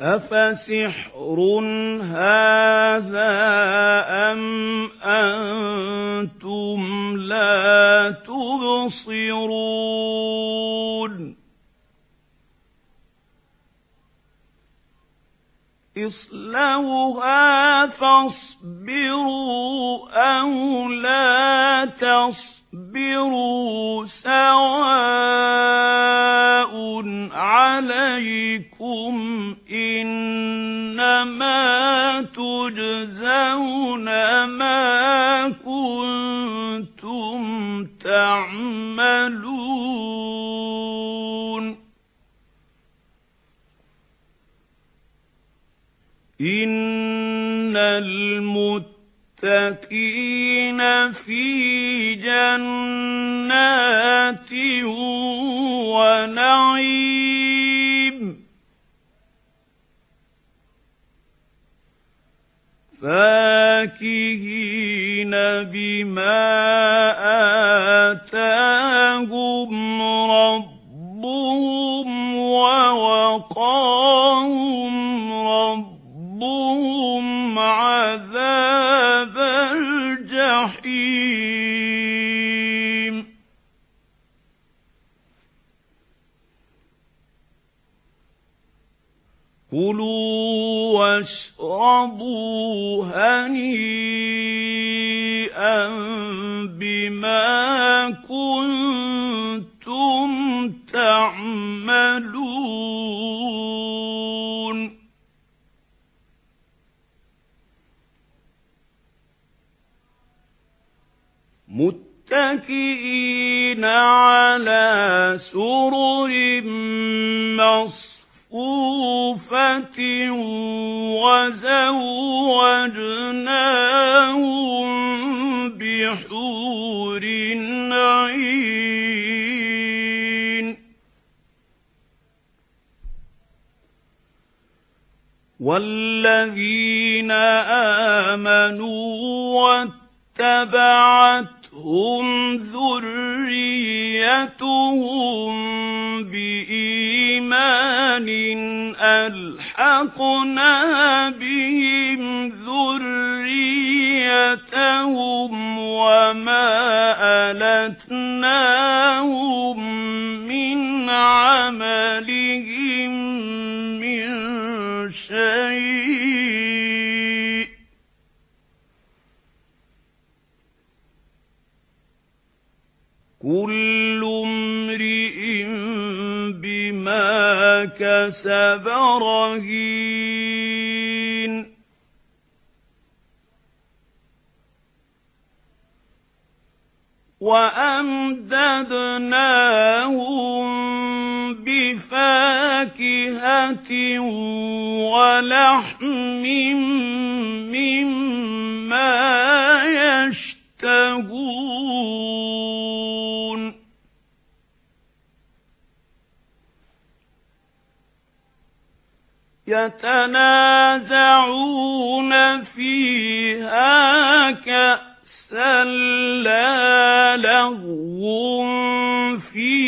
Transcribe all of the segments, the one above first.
أَفَسِحْرٌ هَذَا أَمْ أَنْتُمْ لَا تُبْصِرُونَ اصْلَوْهَا فَاصْبِرُوا أَوْ لَا تَصْبِرُوا سَوَاءٌ مَا كُنتُمْ تَعْمَلُونَ إِنَّ الْمُتَّقِينَ فِي جَنَّاتٍ وَنَعِيمٍ فَاكِهِينَ بِمَا آتَاهُمْ رَبُّهُمْ وَوَقَاهُمْ رَبُّهُمْ عَذَابَ الْجَحِيمِ. كُلُوا وَاشْرَبُوا هَنِيئًا بِمَا كُنتُمْ تَعْمَلُونَ. مُتَّكِئِينَ عَلَى سُرُرٍ مَّصْفُوفَةٍ صُفُوفَةٍ وَزَوَّجْنَاهُم بِحُورٍ عِينٍ. وَالَّذِينَ آمَنُوا وَاتَّبَعَتْهُمْ ذُرِّيَّتُهُم بِإِيمَانٍ أَلْحَقْنَا بِهِمْ ذُرِّيَّتَهُمْ وَمَا أَلَتْنَاهُمْ مِنْ عَمَلِهِمْ مِنْ شَيْءٍ. كُلُّ كَسَبَ رَهِينٌ. وَأَمْدَدْنَاهُمْ بِفَاكِهَةٍ وَلَحْمٍ يَتَنَازَعُونَ فِيهَا كَأْسًا لَّا لَغْوٌ فِيهَا.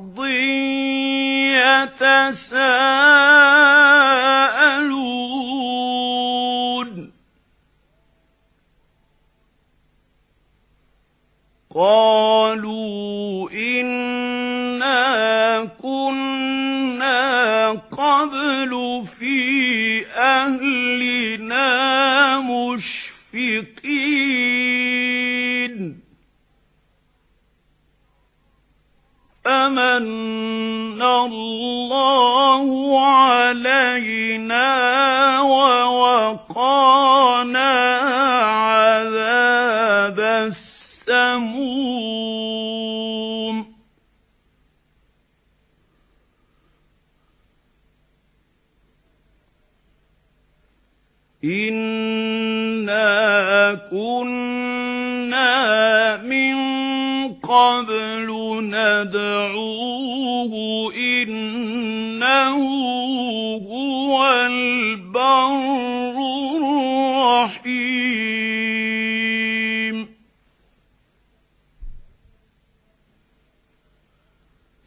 يَتَسَاءَلُونَ. قَالُوا إِنَّا كُنَّا قَبْلُ فِي أَهْلِنَا مُشْفِقِينَ. فَمَنَّ اللَّهُ عَلَيْنَا وَوَقَانَا عَذَابَ السَّمُومِ. إِنَّا كُنَّا قَبْلُ نَدْعُوهُ إِنَّهُ هُوَ الْبَرُّ الرَّحِيمُ.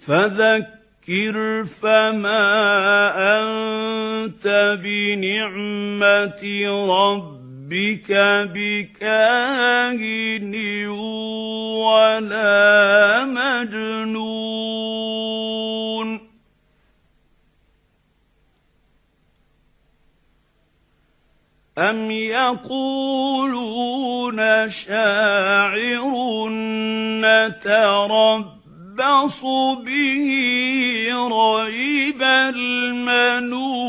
فَذَكِّرْ فَمَا أَنْتَ بِنِعْمَةِ رَبِّكَ بِكَاهِنٍ وَلَا مَجْنُونٍ. أَمْ يَقُولُونَ شَاعِرٌ نَتَرَبَّصُ بِهِ رَيْبَ الْمَنُونِ.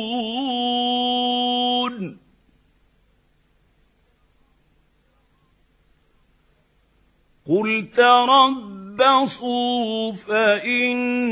قُلْ تَرَبَّصُوا فَإِنِّي